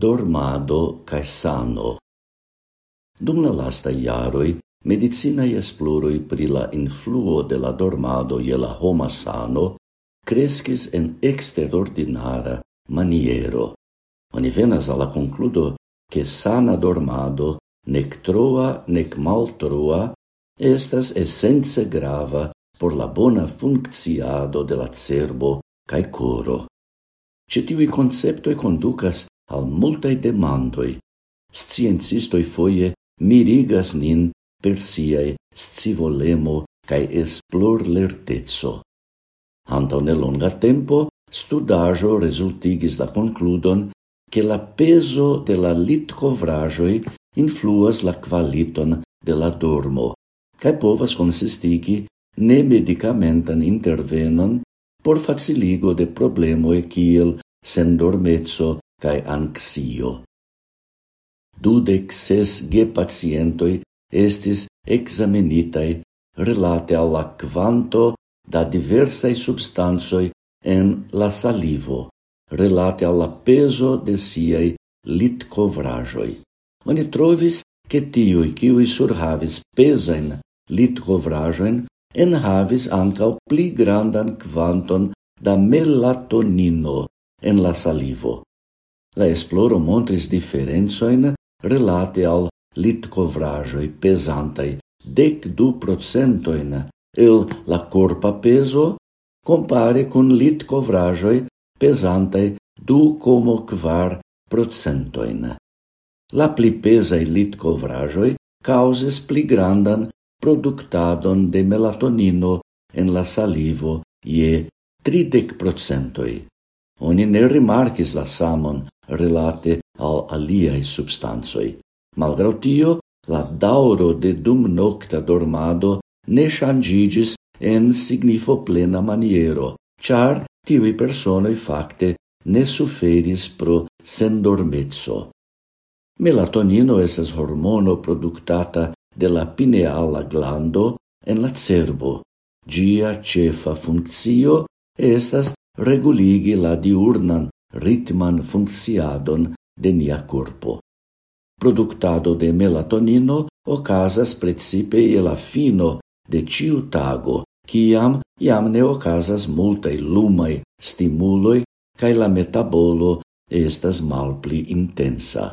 dormado cae sano. Dum la lasta iaroi, medicinae esploroi pri la influo de la dormado ie la homa sano crescis en exterordinara maniero. Oni venas alla concludo che sana dormado nec troa nec mal troa, estas essence grava por la bona funcciado de la cerbo cae coro. Cetivi conceptoi conducas al multae demandoi. Sciencistoi foie mirigas nin per siae scivolemo kaj esplorlerteco. ne longa tempo, studajo resultigis la concludon che la peso de la litcovrajoi influas la qualiton de la dormo cae povas consistigi ne medicamentan intervenon por faciligo de problemoj kiel sendormeco cae anxio. Dudec ses ge pacientoi estis examinitae relate alla quanto da diversae substansoi en la salivo, relate alla peso de siei litcovrajoi. Oni trovis che tiui ciui surhavis pesain litcovrajoin en havis ancao pli grandan quanton da melatonino en la salivo. La esploro montris differenzoin relate al litcovrajoi pesantai dec du procentoin el la corpa peso compare con litcovrajoi pesantai du como quar procentoin. La pli pesai litcovrajoi causes pli grandan productadon de melatonino en la salivo je tridec procentoi. Oni ne rimarcis la samon relate al aliae substansoi. Malgrau tio, la dauro de dum nocta dormado ne changigis en signifo plena maniero, char tivi personoi facte ne suferis pro sendormezzo. Melatonino esas hormono productata de la pineala glando en la cerbo. Gia cefa funccio estas reguligi la diurnan ritman funcciadon de nia corpo. Productado de melatonino ocasas precipe e la fino de ciu tago, ciam iam ne ocasas multae lumai stimuloi cae la metabolo estas malpli intensa.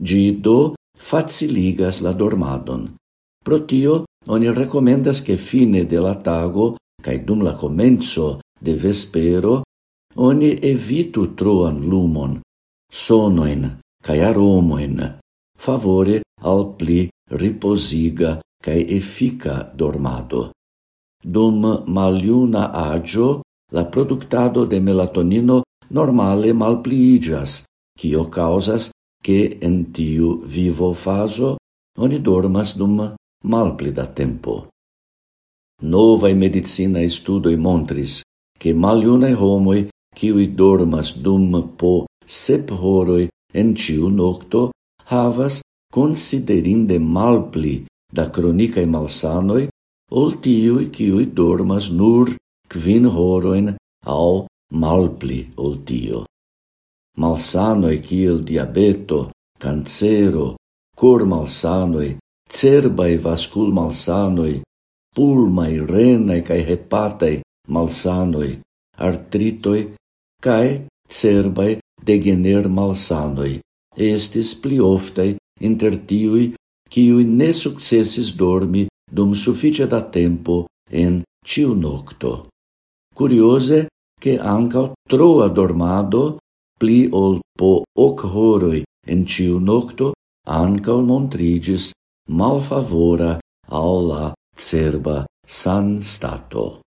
Gi do faciligas la dormadon. Pro tio, oni recomendas che fine de la tago cae dum la comenzo de vespero oni evitu troan lumon, sonoin cae aromoin, favore al pli riposiga cae effica dormado. Dum maliuna agio, la productado de melatonino normale malpliigas, cio causas che en tiu vivo faso oni dormas dum malpli da tempo. Novae medicinae studoi montris che maliunae homoi kiwi dormas dum po sep horoi en ciu nocto, havas considerinde malpli da cronicae malsanoi ol tiui kiwi dormas nur quin horoin au malpli ol tio. Malsanoi kiel diabeto, cancero, cor malsanoi, cerbae vascul malsanoi, pulmae, renae cae hepatae malsanoi, artritoi cae cerbai degener malsanoi estis pli oftai inter tiui quiui ne successis dormi dum suffice da tempo en ciu nocto. Curiose che anca troa dormado pli ol po hoc horoi en ciu nocto anca montrigis malfavora alla cerba san stato.